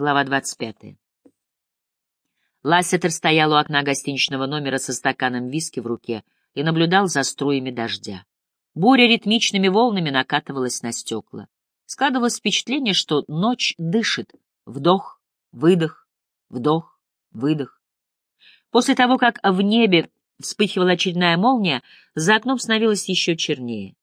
Глава 25. Лассетер стоял у окна гостиничного номера со стаканом виски в руке и наблюдал за струями дождя. Буря ритмичными волнами накатывалась на стекла. Складывалось впечатление, что ночь дышит. Вдох, выдох, вдох, выдох. После того, как в небе вспыхивала очередная молния, за окном становилось еще чернее.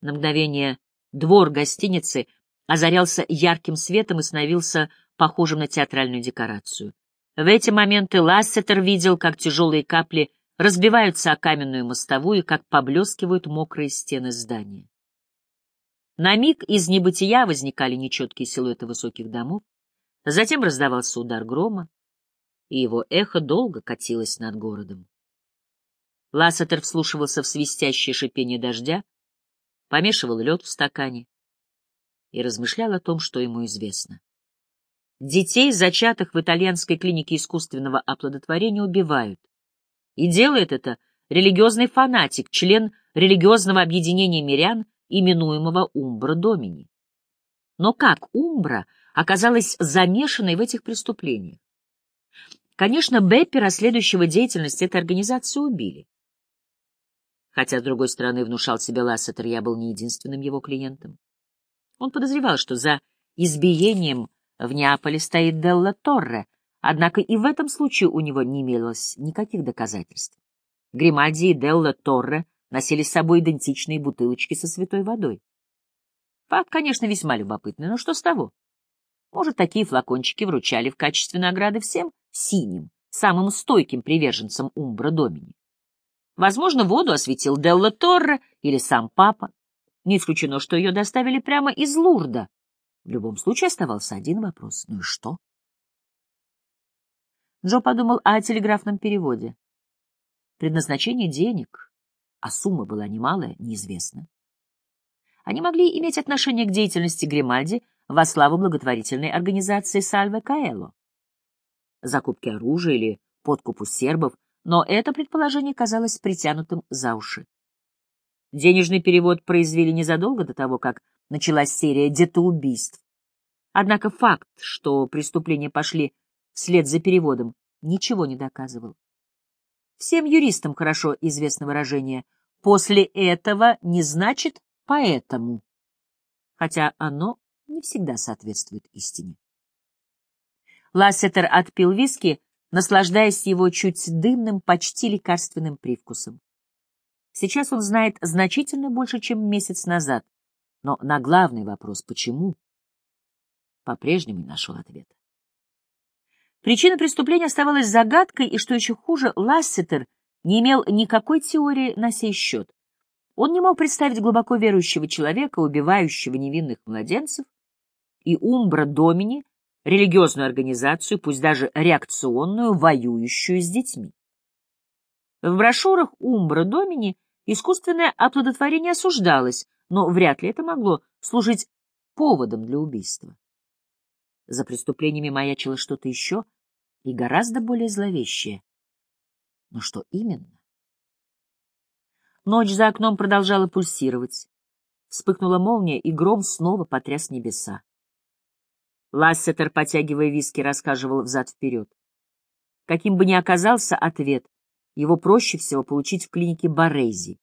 На мгновение двор гостиницы озарялся ярким светом и становился похожим на театральную декорацию. В эти моменты Лассетер видел, как тяжелые капли разбиваются о каменную мостовую, и как поблескивают мокрые стены здания. На миг из небытия возникали нечеткие силуэты высоких домов, затем раздавался удар грома, и его эхо долго катилось над городом. Лассетер вслушивался в свистящее шипение дождя, помешивал лед в стакане и размышлял о том, что ему известно. Детей, зачатых в итальянской клинике искусственного оплодотворения, убивают. И делает это религиозный фанатик, член религиозного объединения мирян, именуемого Умбра Домини. Но как Умбра оказалась замешанной в этих преступлениях? Конечно, Беппи, расследующего деятельность этой организации, убили. Хотя, с другой стороны, внушал себе Лассетер, я был не единственным его клиентом. Он подозревал, что за избиением в Неаполе стоит Делла Торре, однако и в этом случае у него не имелось никаких доказательств. Гримальди и Делла Торре носили с собой идентичные бутылочки со святой водой. Факт, конечно, весьма любопытный, но что с того? Может, такие флакончики вручали в качестве награды всем синим, самым стойким приверженцам Умбра Домини. Возможно, воду осветил Делла Торре или сам папа. Не исключено, что ее доставили прямо из Лурда, в любом случае оставался один вопрос. Ну и что? Джо подумал о телеграфном переводе. Предназначение денег, а сумма была немалая, неизвестна. Они могли иметь отношение к деятельности Гримальди во славу благотворительной организации Сальве Каэло. Закупки оружия или подкупу сербов, но это предположение казалось притянутым за уши. Денежный перевод произвели незадолго до того, как началась серия детоубийств. Однако факт, что преступления пошли вслед за переводом, ничего не доказывал. Всем юристам хорошо известно выражение «после этого не значит поэтому», хотя оно не всегда соответствует истине. Лассетер отпил виски, наслаждаясь его чуть дымным, почти лекарственным привкусом. Сейчас он знает значительно больше, чем месяц назад, но на главный вопрос «почему?» По-прежнему не нашел ответа. Причина преступления оставалась загадкой, и, что еще хуже, Лассетер не имел никакой теории на сей счет. Он не мог представить глубоко верующего человека, убивающего невинных младенцев, и Умбра Домини, религиозную организацию, пусть даже реакционную, воюющую с детьми. В брошюрах Умбра Домини искусственное оплодотворение осуждалось, но вряд ли это могло служить поводом для убийства. За преступлениями маячило что-то еще и гораздо более зловещее. Но что именно? Ночь за окном продолжала пульсировать. Вспыхнула молния, и гром снова потряс небеса. Лассетер, потягивая виски, рассказывал взад-вперед. Каким бы ни оказался ответ, его проще всего получить в клинике Борези.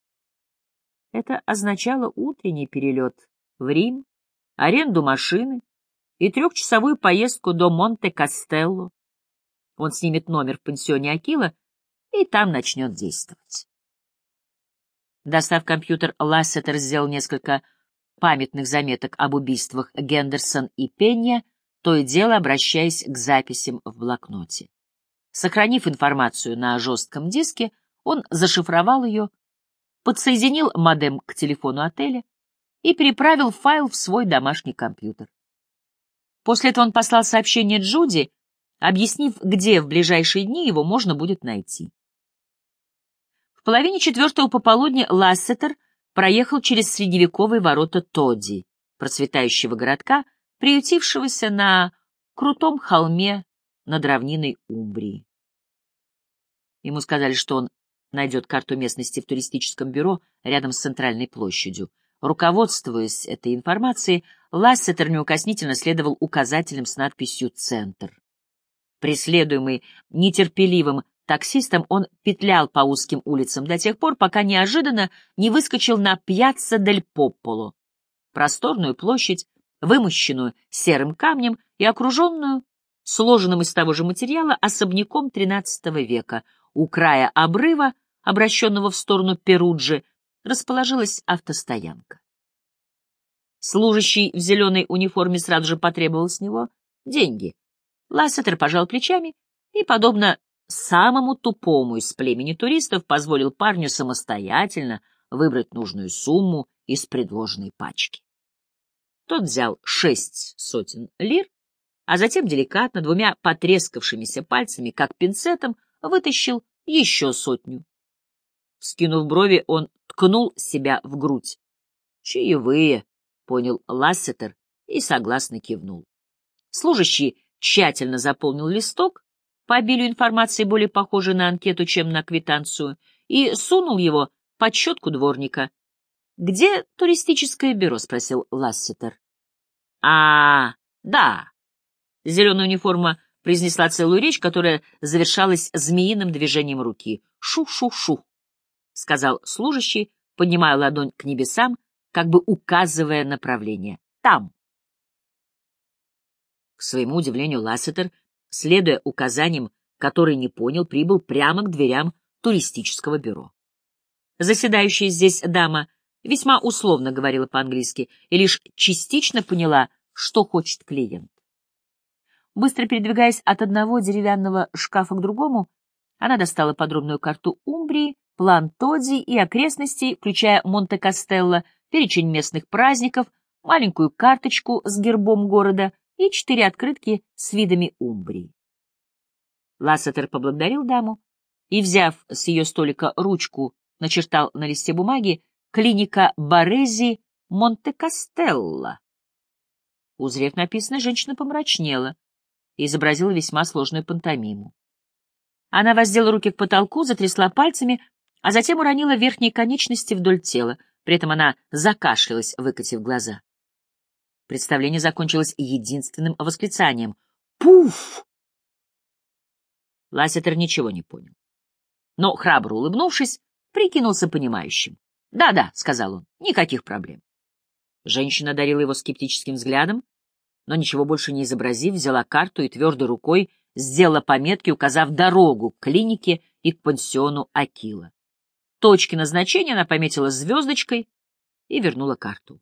Это означало утренний перелет в Рим, аренду машины и трехчасовую поездку до Монте-Кастелло. Он снимет номер в пансионе Акила и там начнет действовать. Достав компьютер, Лассетер сделал несколько памятных заметок об убийствах Гендерсон и Пенья, то и дело обращаясь к записям в блокноте. Сохранив информацию на жестком диске, он зашифровал ее подсоединил модем к телефону отеля и переправил файл в свой домашний компьютер. После этого он послал сообщение Джуди, объяснив, где в ближайшие дни его можно будет найти. В половине четвертого пополудня Лассетер проехал через средневековые ворота Тодди, процветающего городка, приютившегося на крутом холме над равниной Умбрии. Ему сказали, что он найдет карту местности в туристическом бюро рядом с центральной площадью. Руководствуясь этой информацией, Лассетер неукоснительно следовал указателям с надписью «Центр». Преследуемый нетерпеливым таксистом, он петлял по узким улицам до тех пор, пока неожиданно не выскочил на пьяцца дель Попполо, просторную площадь, вымощенную серым камнем и окруженную, сложенным из того же материала, особняком XIII века. У края обрыва, обращенного в сторону Перуджи, расположилась автостоянка. Служащий в зеленой униформе сразу же потребовал с него деньги. Лассетер пожал плечами и, подобно самому тупому из племени туристов, позволил парню самостоятельно выбрать нужную сумму из предложенной пачки. Тот взял шесть сотен лир, а затем деликатно двумя потрескавшимися пальцами, как пинцетом, вытащил еще сотню. Скинув брови, он ткнул себя в грудь. «Чаевые», — понял Лассетер и согласно кивнул. Служащий тщательно заполнил листок, по обилию информации более похожей на анкету, чем на квитанцию, и сунул его под щетку дворника. «Где туристическое бюро?» — спросил Лассетер. «А, да». Зеленая униформа произнесла целую речь, которая завершалась змеиным движением руки. «Шу-шу-шу», — сказал служащий, поднимая ладонь к небесам, как бы указывая направление. «Там». К своему удивлению, Лассетер, следуя указаниям, которые не понял, прибыл прямо к дверям туристического бюро. Заседающая здесь дама весьма условно говорила по-английски и лишь частично поняла, что хочет клиент. Быстро передвигаясь от одного деревянного шкафа к другому, она достала подробную карту Умбрии, план Тодди и окрестностей, включая Монте-Кастелло, перечень местных праздников, маленькую карточку с гербом города и четыре открытки с видами Умбрии. Лассетер поблагодарил даму и, взяв с ее столика ручку, начертал на листе бумаги клиника Борези Монте-Кастелло. Узрев написанное, женщина помрачнела и изобразила весьма сложную пантомиму. Она воздела руки к потолку, затрясла пальцами, а затем уронила верхние конечности вдоль тела. При этом она закашлялась, выкатив глаза. Представление закончилось единственным восклицанием. «Пуф!» Лассетер ничего не понял. Но, храбро улыбнувшись, прикинулся понимающим. «Да-да», — сказал он, — «никаких проблем». Женщина дарила его скептическим взглядом, но ничего больше не изобразив, взяла карту и твердой рукой сделала пометки, указав дорогу к клинике и к пансиону Акила. Точки назначения она пометила звездочкой и вернула карту.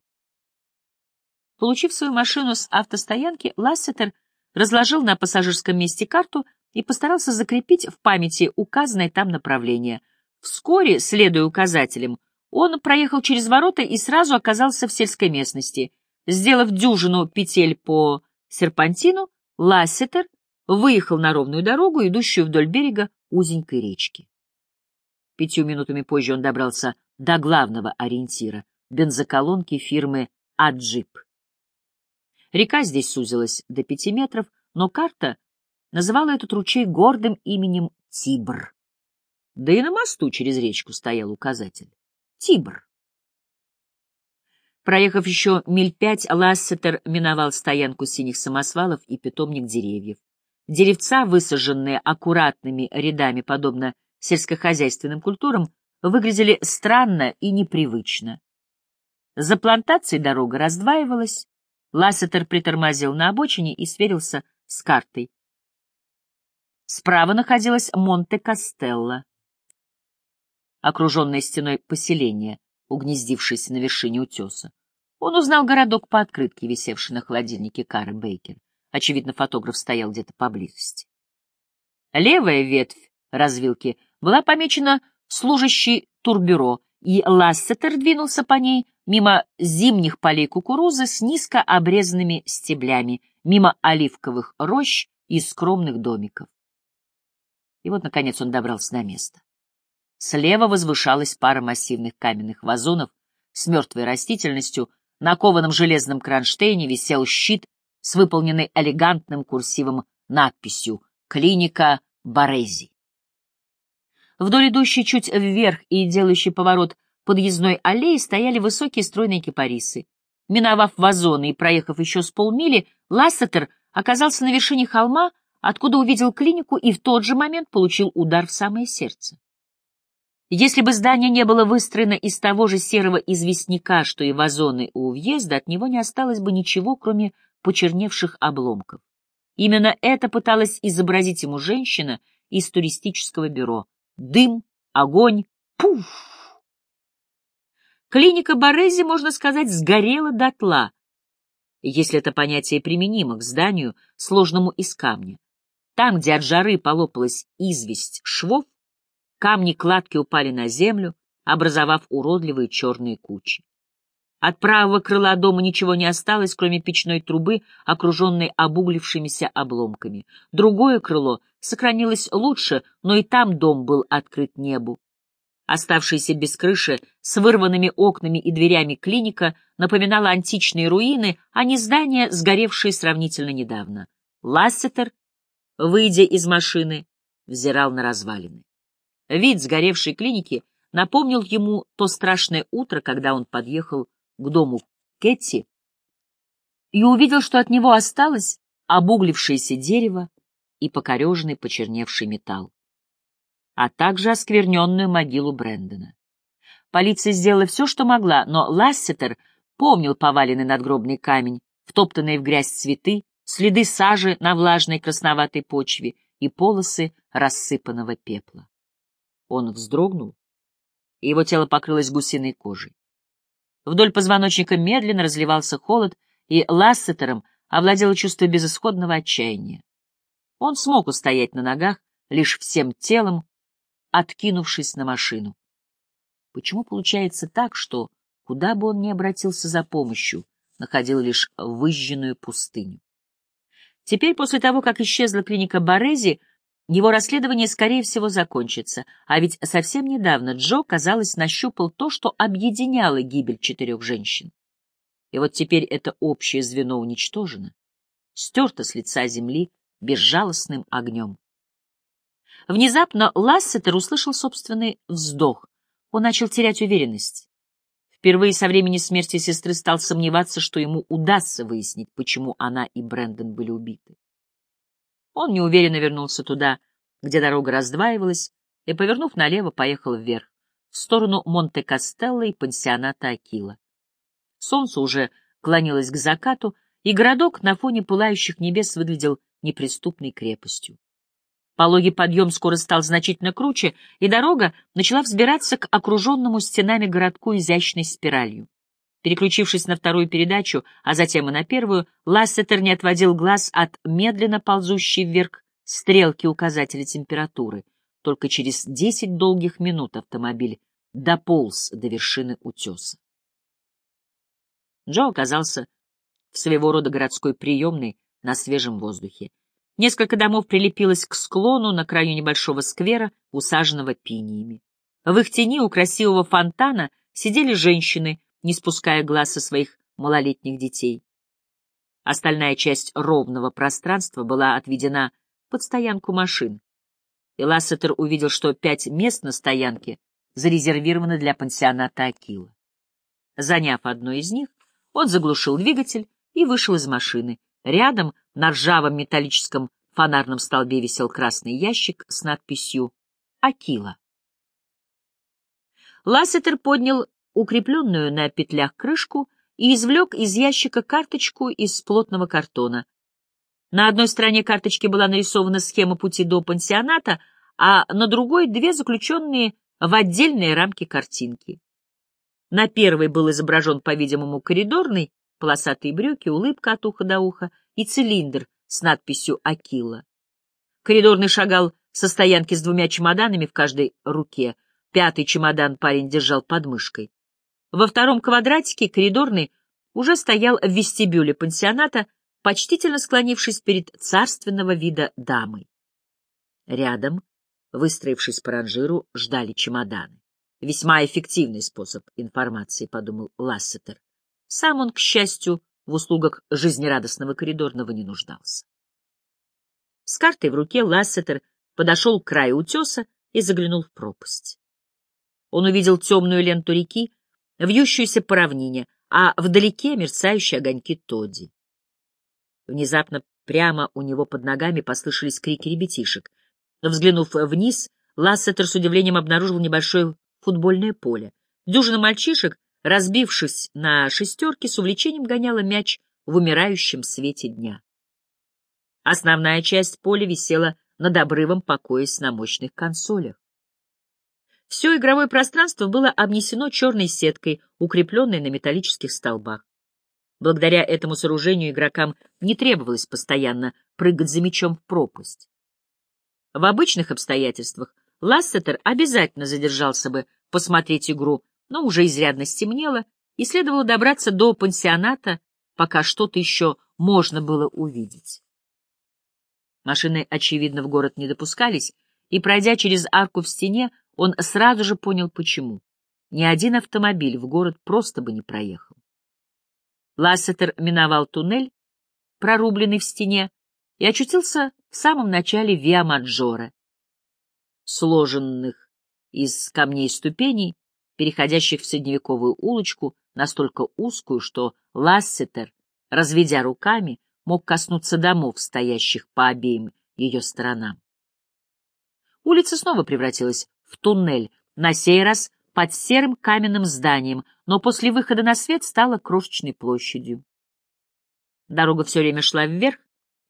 Получив свою машину с автостоянки, Лассетер разложил на пассажирском месте карту и постарался закрепить в памяти указанное там направление. Вскоре, следуя указателям, он проехал через ворота и сразу оказался в сельской местности. Сделав дюжину петель по серпантину, Лассетер выехал на ровную дорогу, идущую вдоль берега узенькой речки. Пятью минутами позже он добрался до главного ориентира — бензоколонки фирмы «Аджип». Река здесь сузилась до пяти метров, но карта называла этот ручей гордым именем Тибр. Да и на мосту через речку стоял указатель. Тибр. Проехав еще миль пять, Лассетер миновал стоянку синих самосвалов и питомник деревьев. Деревца, высаженные аккуратными рядами, подобно сельскохозяйственным культурам, выглядели странно и непривычно. За плантацией дорога раздваивалась, Лассетер притормозил на обочине и сверился с картой. Справа находилось Монте-Кастелло, окруженное стеной поселение, угнездившееся на вершине утеса. Он узнал городок по открытке, висевшей на холодильнике Кары Бейкер. Очевидно, фотограф стоял где-то поблизости. Левая ветвь развилки была помечена служащей турбюро, и Лассетер двинулся по ней мимо зимних полей кукурузы с низко обрезанными стеблями, мимо оливковых рощ и скромных домиков. И вот, наконец, он добрался до места. Слева возвышалась пара массивных каменных вазонов с мертвой растительностью, на кованом железном кронштейне висел щит с выполненной элегантным курсивом надписью «Клиника Борези». Вдоль идущей чуть вверх и делающей поворот подъездной аллеи стояли высокие стройные кипарисы. Миновав вазоны и проехав еще с полмили, Лассетер оказался на вершине холма, откуда увидел клинику и в тот же момент получил удар в самое сердце. Если бы здание не было выстроено из того же серого известняка, что и вазоны у въезда, от него не осталось бы ничего, кроме почерневших обломков. Именно это пыталась изобразить ему женщина из туристического бюро. Дым, огонь, пуф! Клиника Борези, можно сказать, сгорела дотла, если это понятие применимо к зданию, сложному из камня. Там, где от жары полопалась известь швов, Камни кладки упали на землю, образовав уродливые черные кучи. От правого крыла дома ничего не осталось, кроме печной трубы, окруженной обуглившимися обломками. Другое крыло сохранилось лучше, но и там дом был открыт небу. Оставшаяся без крыши, с вырванными окнами и дверями клиника напоминала античные руины, а не здания, сгоревшие сравнительно недавно. Лассетер, выйдя из машины, взирал на развалины. Вид сгоревшей клиники напомнил ему то страшное утро, когда он подъехал к дому Кэти и увидел, что от него осталось обуглившееся дерево и покореженный почерневший металл, а также оскверненную могилу Брэндона. Полиция сделала все, что могла, но Лассетер помнил поваленный надгробный камень, втоптанные в грязь цветы, следы сажи на влажной красноватой почве и полосы рассыпанного пепла. Он вздрогнул, и его тело покрылось гусиной кожей. Вдоль позвоночника медленно разливался холод, и Лассетером овладело чувство безысходного отчаяния. Он смог устоять на ногах, лишь всем телом, откинувшись на машину. Почему получается так, что, куда бы он ни обратился за помощью, находил лишь выжженную пустыню? Теперь, после того, как исчезла клиника Борези, его расследование, скорее всего, закончится, а ведь совсем недавно Джо, казалось, нащупал то, что объединяло гибель четырех женщин. И вот теперь это общее звено уничтожено, стерто с лица земли безжалостным огнем. Внезапно Лассетер услышал собственный вздох. Он начал терять уверенность. Впервые со времени смерти сестры стал сомневаться, что ему удастся выяснить, почему она и Брэндон были убиты. Он неуверенно вернулся туда, где дорога раздваивалась, и, повернув налево, поехал вверх, в сторону Монте-Кастелло и пансионата Акила. Солнце уже клонилось к закату, и городок на фоне пылающих небес выглядел неприступной крепостью. Пологий подъем скоро стал значительно круче, и дорога начала взбираться к окруженному стенами городку изящной спиралью. Переключившись на вторую передачу, а затем и на первую, Лассетер не отводил глаз от медленно ползущей вверх стрелки указателя температуры. Только через десять долгих минут автомобиль дополз до вершины утеса. Джо оказался в своего рода городской приемной на свежем воздухе. Несколько домов прилепилось к склону на краю небольшого сквера, усаженного пиниями. В их тени у красивого фонтана сидели женщины, не спуская глаз со своих малолетних детей. Остальная часть ровного пространства была отведена под стоянку машин. И Лассетер увидел, что пять мест на стоянке зарезервированы для пансионата Акила. Заняв одно из них, он заглушил двигатель и вышел из машины. Рядом на ржавом металлическом фонарном столбе висел красный ящик с надписью «Акила». Лассетер поднял укрепленную на петлях крышку, и извлек из ящика карточку из плотного картона. На одной стороне карточки была нарисована схема пути до пансионата, а на другой — две заключенные в отдельные рамки картинки. На первой был изображен, по-видимому, коридорный, полосатые брюки, улыбка от уха до уха и цилиндр с надписью «Акила». Коридорный шагал со стоянки с двумя чемоданами в каждой руке. Пятый чемодан парень держал под мышкой. Во втором квадратике коридорный уже стоял в вестибюле пансионата, почтительно склонившись перед царственного вида дамой. Рядом, выстроившись по ранжиру, ждали чемоданы. Весьма эффективный способ информации, подумал Лассетер. Сам он, к счастью, в услугах жизнерадостного коридорного не нуждался. С картой в руке Лассетер подошел к краю утеса и заглянул в пропасть. Он увидел темную ленту реки, вьющуюся по равнине, а вдалеке мерцающие огоньки Тодди. Внезапно прямо у него под ногами послышались крики ребятишек. Взглянув вниз, Лассетер с удивлением обнаружил небольшое футбольное поле. Дюжина мальчишек, разбившись на шестерки, с увлечением гоняла мяч в умирающем свете дня. Основная часть поля висела над обрывом, покоясь на мощных консолях. Все игровое пространство было обнесено черной сеткой, укрепленной на металлических столбах. Благодаря этому сооружению игрокам не требовалось постоянно прыгать за мячом в пропасть. В обычных обстоятельствах Лассетер обязательно задержался бы посмотреть игру, но уже изрядно стемнело, и следовало добраться до пансионата, пока что-то еще можно было увидеть. Машины, очевидно, в город не допускались, и, пройдя через арку в стене, он сразу же понял, почему. Ни один автомобиль в город просто бы не проехал. Лассетер миновал туннель, прорубленный в стене, и очутился в самом начале Виа-Маджора, сложенных из камней ступеней, переходящих в средневековую улочку, настолько узкую, что Лассетер, разведя руками, мог коснуться домов, стоящих по обеим ее сторонам. Улица снова превратилась в туннель, на сей раз под серым каменным зданием, но после выхода на свет стала крошечной площадью. Дорога все время шла вверх,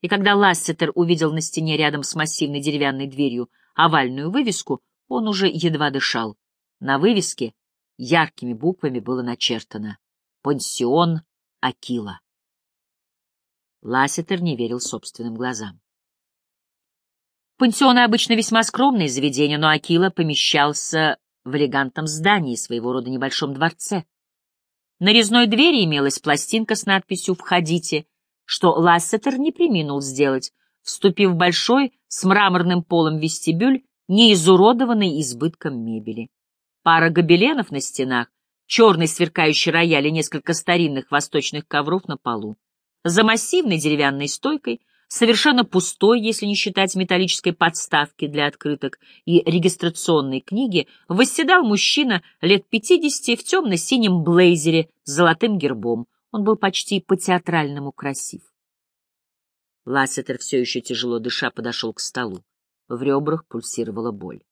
и когда Лассетер увидел на стене рядом с массивной деревянной дверью овальную вывеску, он уже едва дышал. На вывеске яркими буквами было начертано «Пансион Акила». Лассетер не верил собственным глазам. Пансионы обычно весьма скромные заведения, но Акила помещался в элегантном здании, своего рода небольшом дворце. На резной двери имелась пластинка с надписью «Входите», что Лассетер не приминул сделать, вступив в большой с мраморным полом вестибюль, не изуродованный избытком мебели. Пара гобеленов на стенах, черный сверкающий рояль и несколько старинных восточных ковров на полу. За массивной деревянной стойкой совершенно пустой, если не считать металлической подставки для открыток и регистрационной книги, восседал мужчина лет пятидесяти в темно-синем блейзере с золотым гербом. Он был почти по-театральному красив. Лассетер, все еще тяжело дыша, подошел к столу. В ребрах пульсировала боль.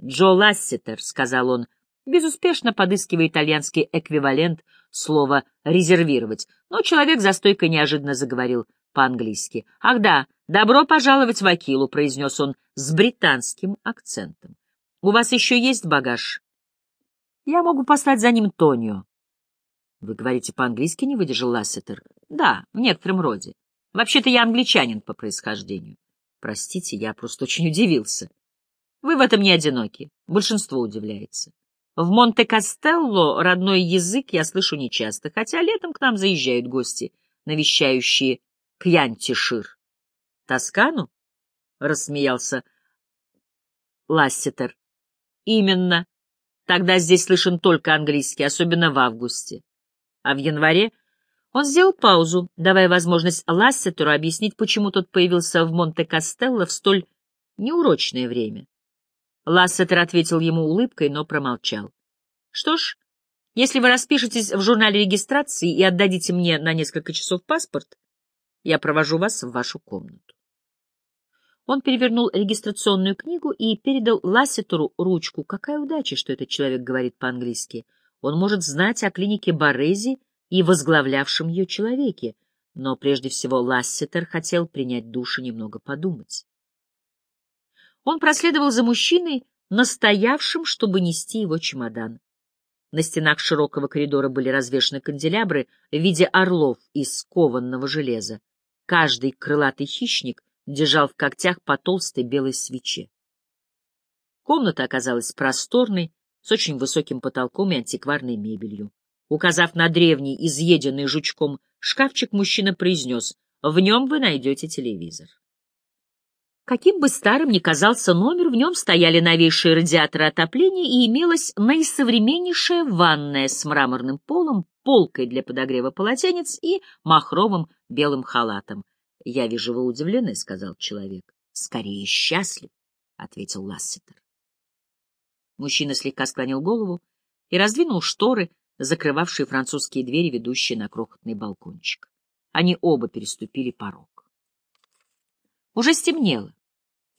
«Джо Лассетер», — сказал он, безуспешно подыскивая итальянский эквивалент слова «резервировать», но человек за стойкой неожиданно заговорил — по-английски. «Ах да, добро пожаловать в Акилу», — произнес он с британским акцентом. «У вас еще есть багаж?» «Я могу послать за ним Тонио». «Вы говорите по-английски?» — не выдержал Лассетер. «Да, в некотором роде. Вообще-то я англичанин по происхождению. Простите, я просто очень удивился. Вы в этом не одиноки. Большинство удивляется. В Монте-Кастелло родной язык я слышу нечасто, хотя летом к нам заезжают гости, навещающие Кьянтишир. — Тоскану? — рассмеялся Лассетер. — Именно. Тогда здесь слышен только английский, особенно в августе. А в январе он сделал паузу, давая возможность Лассетеру объяснить, почему тот появился в Монте-Кастелло в столь неурочное время. Лассетер ответил ему улыбкой, но промолчал. — Что ж, если вы распишетесь в журнале регистрации и отдадите мне на несколько часов паспорт, я провожу вас в вашу комнату. Он перевернул регистрационную книгу и передал Лассетеру ручку. Какая удача, что этот человек говорит по-английски. Он может знать о клинике Борези и возглавлявшем ее человеке. Но прежде всего Лассетер хотел принять душ и немного подумать. Он проследовал за мужчиной, настоявшим, чтобы нести его чемодан. На стенах широкого коридора были развешаны канделябры в виде орлов из кованного железа. Каждый крылатый хищник держал в когтях по толстой белой свече. Комната оказалась просторной, с очень высоким потолком и антикварной мебелью. Указав на древний, изъеденный жучком шкафчик, мужчина произнес, «В нем вы найдете телевизор». Каким бы старым ни казался номер, в нем стояли новейшие радиаторы отопления и имелась наисовременнейшая ванная с мраморным полом, полкой для подогрева полотенец и махровым белым халатом. — Я вижу, вы удивлены, — сказал человек. — Скорее счастлив, — ответил Лассетер. Мужчина слегка склонил голову и раздвинул шторы, закрывавшие французские двери, ведущие на крохотный балкончик. Они оба переступили порог. Уже стемнело,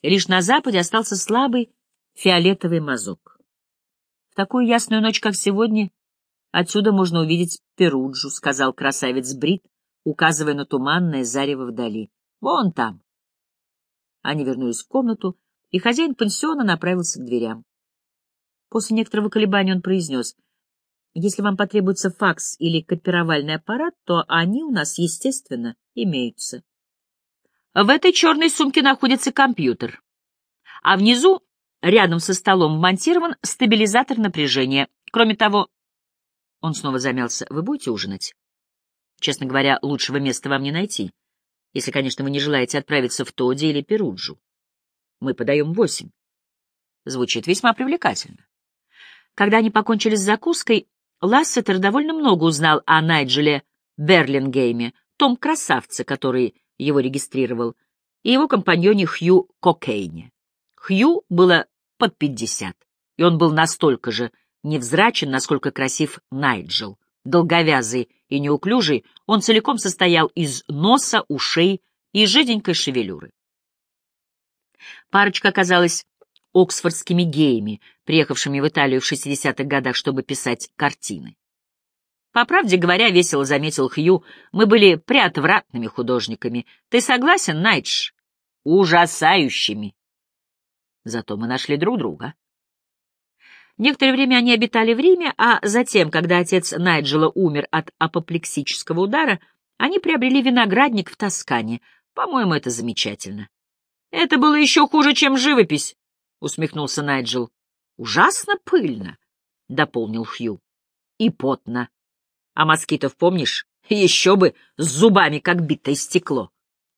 лишь на западе остался слабый фиолетовый мазок. В такую ясную ночь, как сегодня, отсюда можно увидеть Перуджу, — сказал красавец Брит, указывая на туманное зарево вдали. Вон там. Они вернулись в комнату, и хозяин пансиона направился к дверям. После некоторого колебания он произнес, «Если вам потребуется факс или копировальный аппарат, то они у нас, естественно, имеются. В этой черной сумке находится компьютер, а внизу, рядом со столом, вмонтирован стабилизатор напряжения. Кроме того, он снова замялся, вы будете ужинать? Честно говоря, лучшего места вам не найти, если, конечно, вы не желаете отправиться в Тоди или Перуджу. Мы подаем восемь. Звучит весьма привлекательно. Когда они покончили с закуской, Лассетер довольно много узнал о Найджеле Берлингейме, том красавце, который его регистрировал, и его компаньоне Хью Кокейне. Хью было под пятьдесят, и он был настолько же невзрачен, насколько красив Найджел. Долговязый и неуклюжий, он целиком состоял из носа, ушей и жиденькой шевелюры. Парочка оказалась оксфордскими геями, приехавшими в Италию в 60-х годах, чтобы писать картины. По правде говоря, весело заметил Хью, мы были преотвратными художниками. Ты согласен, Найдж? Ужасающими. Зато мы нашли друг друга. Некоторое время они обитали в Риме, а затем, когда отец Найджела умер от апоплексического удара, они приобрели виноградник в Тоскане. По-моему, это замечательно. Это было еще хуже, чем живопись, — усмехнулся Найджел. Ужасно пыльно, — дополнил Хью. И потно. А москитов помнишь? Еще бы, с зубами, как битое стекло.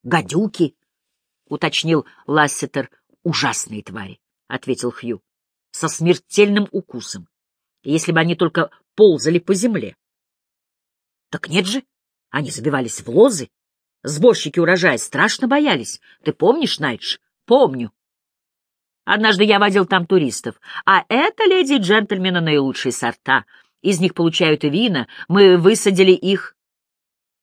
Гадюки, — уточнил Лассетер. Ужасные твари, — ответил Хью со смертельным укусом, если бы они только ползали по земле. Так нет же, они забивались в лозы. Сборщики урожая страшно боялись. Ты помнишь, Найдж? Помню. Однажды я водил там туристов. А это, леди и джентльмены, наилучшие сорта. Из них получают и вина. Мы высадили их.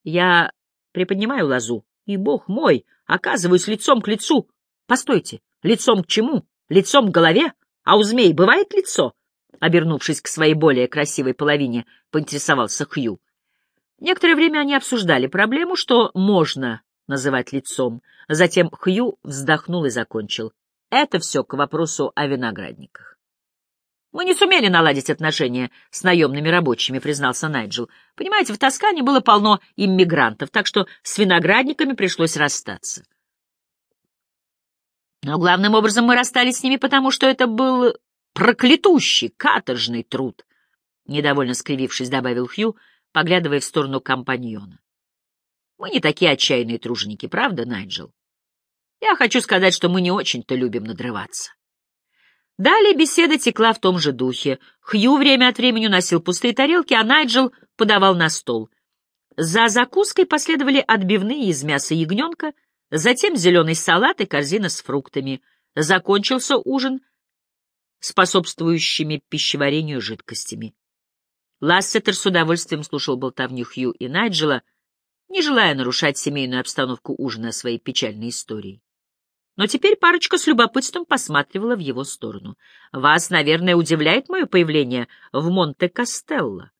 Я приподнимаю лозу. И, бог мой, оказываюсь лицом к лицу. Постойте, лицом к чему? Лицом к голове? А у змей бывает лицо? Обернувшись к своей более красивой половине, поинтересовался Хью. Некоторое время они обсуждали проблему, что можно называть лицом. Затем Хью вздохнул и закончил. Это все к вопросу о виноградниках. «Мы не сумели наладить отношения с наемными рабочими», — признался Найджел. «Понимаете, в Тоскане было полно иммигрантов, так что с виноградниками пришлось расстаться. Но главным образом мы расстались с ними, потому что это был проклятущий, каторжный труд, — недовольно скривившись, добавил Хью, поглядывая в сторону компаньона. Мы не такие отчаянные труженики, правда, Найджел? Я хочу сказать, что мы не очень-то любим надрываться. Далее беседа текла в том же духе. Хью время от времени уносил пустые тарелки, а Найджел подавал на стол. За закуской последовали отбивные из мяса ягненка, Затем зеленый салат и корзина с фруктами. Закончился ужин способствующими пищеварению жидкостями. Лассетер с удовольствием слушал болтовню Хью и Найджела, не желая нарушать семейную обстановку ужина своей печальной историей. Но теперь парочка с любопытством посматривала в его сторону. «Вас, наверное, удивляет мое появление в Монте-Кастелло?»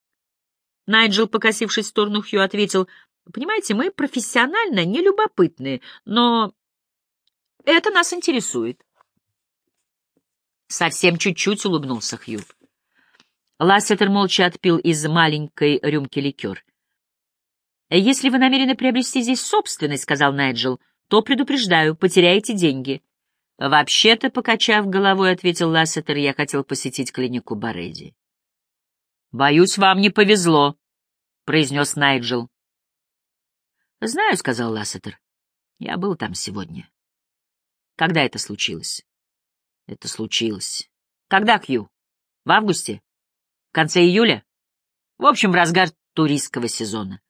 Найджел, покосившись в сторону Хью, ответил, Понимаете, мы профессионально нелюбопытны, но это нас интересует. Совсем чуть-чуть улыбнулся Хью. Лассетер молча отпил из маленькой рюмки ликер. «Если вы намерены приобрести здесь собственность, — сказал Найджел, — то, предупреждаю, потеряете деньги». «Вообще-то, — покачав головой, — ответил Лассетер, — я хотел посетить клинику Бареди». «Боюсь, вам не повезло», — произнес Найджел. «Знаю», — сказал Лассетер. «Я был там сегодня». «Когда это случилось?» «Это случилось». «Когда, Кью? В августе? В конце июля?» «В общем, в разгар туристского сезона».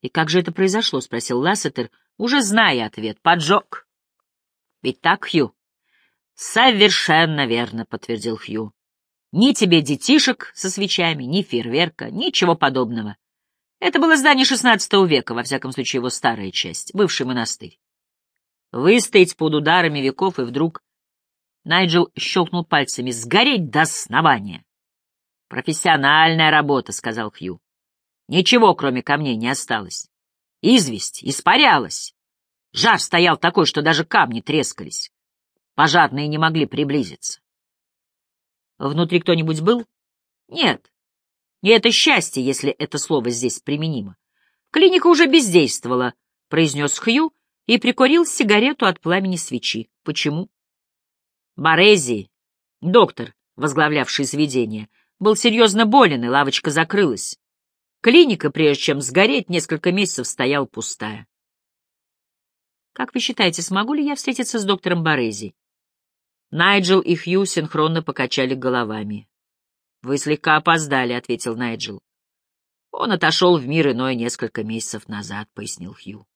«И как же это произошло?» — спросил Лассетер, уже зная ответ. «Поджог». «Ведь так, Хью?» «Совершенно верно», — подтвердил Хью. Ни тебе детишек со свечами, ни фейерверка, ничего подобного. Это было здание XVI века, во всяком случае его старая часть, бывший монастырь. Выстоять под ударами веков, и вдруг Найджел щелкнул пальцами. «Сгореть до основания!» «Профессиональная работа», — сказал Хью. «Ничего, кроме камней, не осталось. Известь испарялась. Жар стоял такой, что даже камни трескались. Пожарные не могли приблизиться. Внутри кто-нибудь был? Нет. И это счастье, если это слово здесь применимо. Клиника уже бездействовала, — произнес Хью и прикурил сигарету от пламени свечи. Почему? Борези, доктор, возглавлявший заведение, был серьезно болен, и лавочка закрылась. Клиника, прежде чем сгореть, несколько месяцев стояла пустая. Как вы считаете, смогу ли я встретиться с доктором Борези? Найджел и Хью синхронно покачали головами. «Вы слегка опоздали», — ответил Найджел. «Он отошел в мир иной несколько месяцев назад», — пояснил Хью.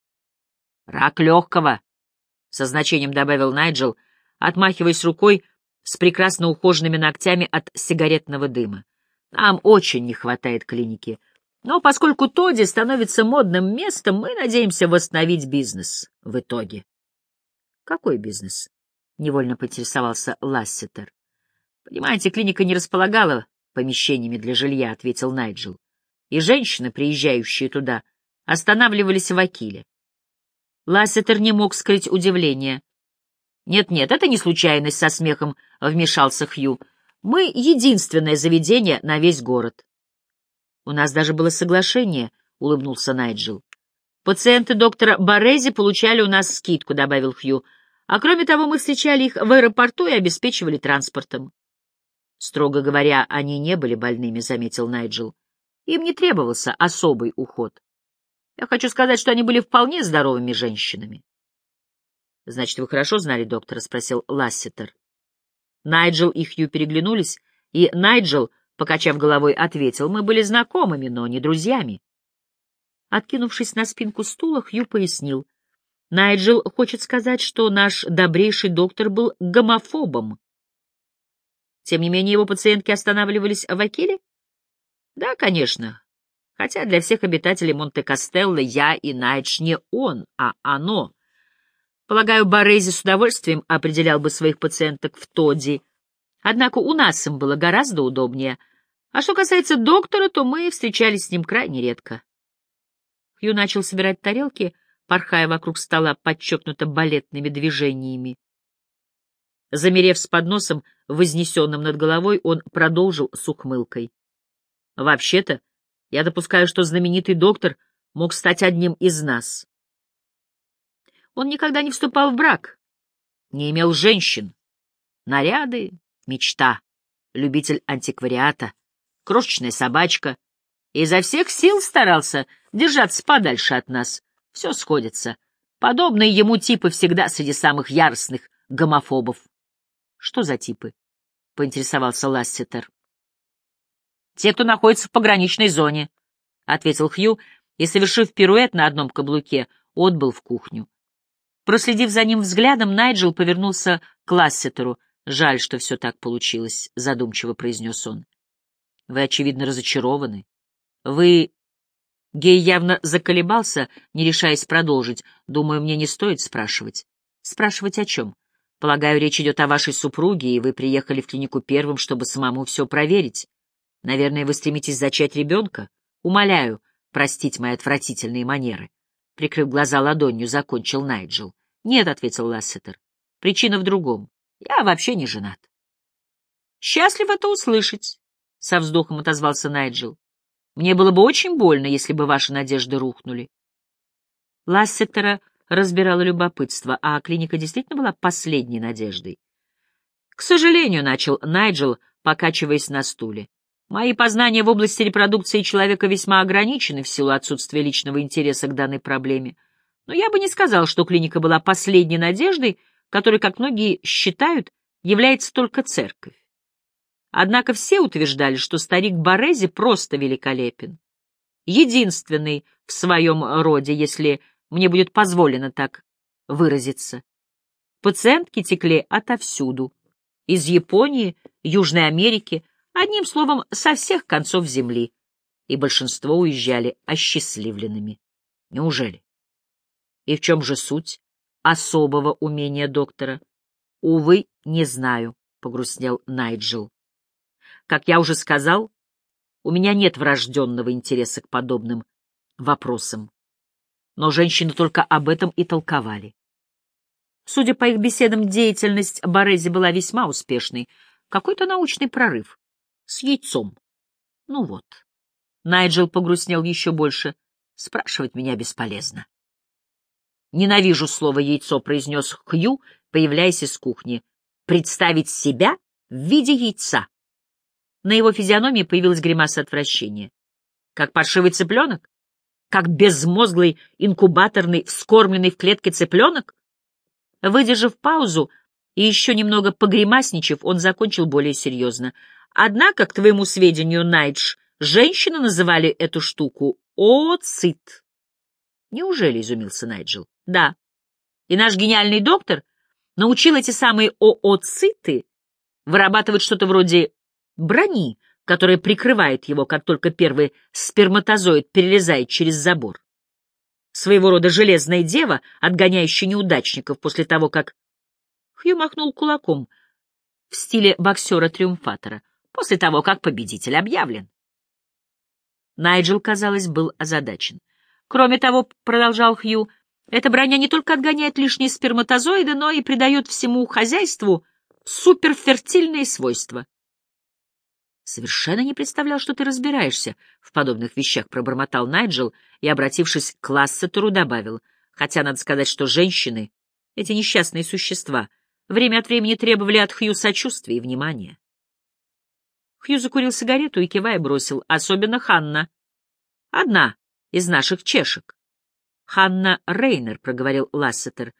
«Рак легкого», — со значением добавил Найджел, отмахиваясь рукой с прекрасно ухоженными ногтями от сигаретного дыма. «Нам очень не хватает клиники». Но поскольку Тоди становится модным местом, мы надеемся восстановить бизнес в итоге. Какой бизнес? Невольно поинтересовался Лассетер. Понимаете, клиника не располагала помещениями для жилья, ответил Найджел. И женщины, приезжающие туда, останавливались в Акиле. Лассетер не мог скрыть удивление. «Нет-нет, это не случайность», — со смехом вмешался Хью. «Мы единственное заведение на весь город. — У нас даже было соглашение, — улыбнулся Найджел. — Пациенты доктора Борези получали у нас скидку, — добавил Хью. А кроме того, мы встречали их в аэропорту и обеспечивали транспортом. Строго говоря, они не были больными, — заметил Найджел. Им не требовался особый уход. Я хочу сказать, что они были вполне здоровыми женщинами. — Значит, вы хорошо знали доктора? — спросил Лассетер. Найджел и Хью переглянулись, и Найджел покачав головой, ответил, мы были знакомыми, но не друзьями. Откинувшись на спинку стула, Хью пояснил. Найджел хочет сказать, что наш добрейший доктор был гомофобом. Тем не менее, его пациентки останавливались в Акиле? Да, конечно. Хотя для всех обитателей Монте-Кастелло я и Найдж не он, а оно. Полагаю, Борези с удовольствием определял бы своих пациенток в Тоди. Однако у нас им было гораздо удобнее — а что касается доктора, то мы встречались с ним крайне редко. Хью начал собирать тарелки, порхая вокруг стола подчеркнуто балетными движениями. Замерев с подносом, вознесенным над головой, он продолжил с ухмылкой. «Вообще-то, я допускаю, что знаменитый доктор мог стать одним из нас. Он никогда не вступал в брак, не имел женщин. Наряды — мечта, любитель антиквариата, крошечная собачка, и изо всех сил старался держаться подальше от нас. Все сходится. Подобные ему типы всегда среди самых яростных гомофобов. — Что за типы? — поинтересовался Лассетер. — Те, кто находится в пограничной зоне, — ответил Хью, и, совершив пируэт на одном каблуке, отбыл в кухню. Проследив за ним взглядом, Найджел повернулся к Лассетеру. «Жаль, что все так получилось», — задумчиво произнес он. Вы, очевидно, разочарованы. Вы... Гей явно заколебался, не решаясь продолжить. Думаю, мне не стоит спрашивать. Спрашивать о чем? Полагаю, речь идет о вашей супруге, и вы приехали в клинику первым, чтобы самому все проверить. Наверное, вы стремитесь зачать ребенка? Умоляю, простить мои отвратительные манеры. Прикрыв глаза ладонью, закончил Найджел. Нет, — ответил Лассетер. Причина в другом. Я вообще не женат. Счастлив это услышать со вздохом отозвался Найджел. Мне было бы очень больно, если бы ваши надежды рухнули. Лассетера разбирало любопытство, а клиника действительно была последней надеждой. К сожалению, начал Найджел, покачиваясь на стуле. Мои познания в области репродукции человека весьма ограничены в силу отсутствия личного интереса к данной проблеме. Но я бы не сказал, что клиника была последней надеждой, которой, как многие считают, является только церковь. Однако все утверждали, что старик Борези просто великолепен. Единственный в своем роде, если мне будет позволено так выразиться. Пациентки текли отовсюду. Из Японии, Южной Америки, Одним словом, со всех концов земли, и большинство уезжали осчастливленными. Неужели? И в чем же суть особого умения доктора? Увы, не знаю, — погрустнел Найджел. Как я уже сказал, у меня нет врожденного интереса к подобным вопросам. Но женщины только об этом и толковали. Судя по их беседам, деятельность Борези была весьма успешной. Какой-то научный прорыв. С яйцом. Ну вот. Найджел погрустнел еще больше. Спрашивать меня бесполезно. «Ненавижу слово «яйцо», — произнес Хью, появляясь из кухни. «Представить себя в виде яйца». На его физиономии появилась гримаса отвращения. Как паршивый цыпленок? Как безмозглый, инкубаторный, вскормленный в клетке цыпленок? Выдержав паузу и еще немного погремасничав, он закончил более серьезно. Однако, к твоему сведению, Найдж, женщины называли эту штуку оцит. Неужели, изумился Найджел? Да. И наш гениальный доктор научил эти самые ооциты вырабатывать что-то вроде брони, которая прикрывает его, как только первый сперматозоид перелезает через забор своего рода железная дева, отгоняющая неудачников после того, как... Хью махнул кулаком в стиле боксера-триумфатора, после того, как победитель объявлен. Найджел, казалось, был озадачен. Кроме того, продолжал Хью, эта броня не только отгоняет лишние сперматозоиды, но и придает всему хозяйству суперфертильные свойства. Совершенно не представлял, что ты разбираешься в подобных вещах, пробормотал Найджел и, обратившись к Лассетеру, добавил. Хотя надо сказать, что женщины, эти несчастные существа, время от времени требовали от Хью сочувствия и внимания. Хью закурил сигарету и, кивая, бросил. Особенно Ханна. Одна из наших чешек. Ханна Рейнер, — проговорил Лассетер.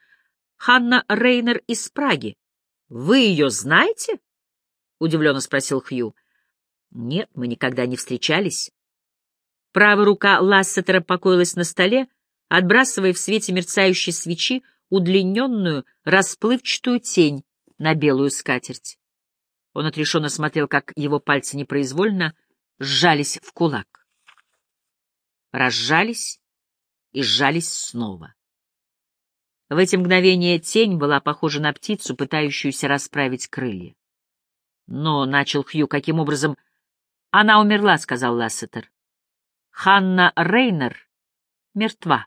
Ханна Рейнер из Праги. Вы ее знаете? — удивленно спросил Хью. Нет, мы никогда не встречались. Правая рука Лассетера покоилась на столе, отбрасывая в свете мерцающей свечи удлиненную, расплывчатую тень на белую скатерть. Он отрешенно смотрел, как его пальцы непроизвольно сжались в кулак. Разжались и сжались снова. В эти мгновения тень была похожа на птицу, пытающуюся расправить крылья. Но, — начал Хью, — каким образом «Она умерла», — сказал Лассетер. «Ханна Рейнер мертва».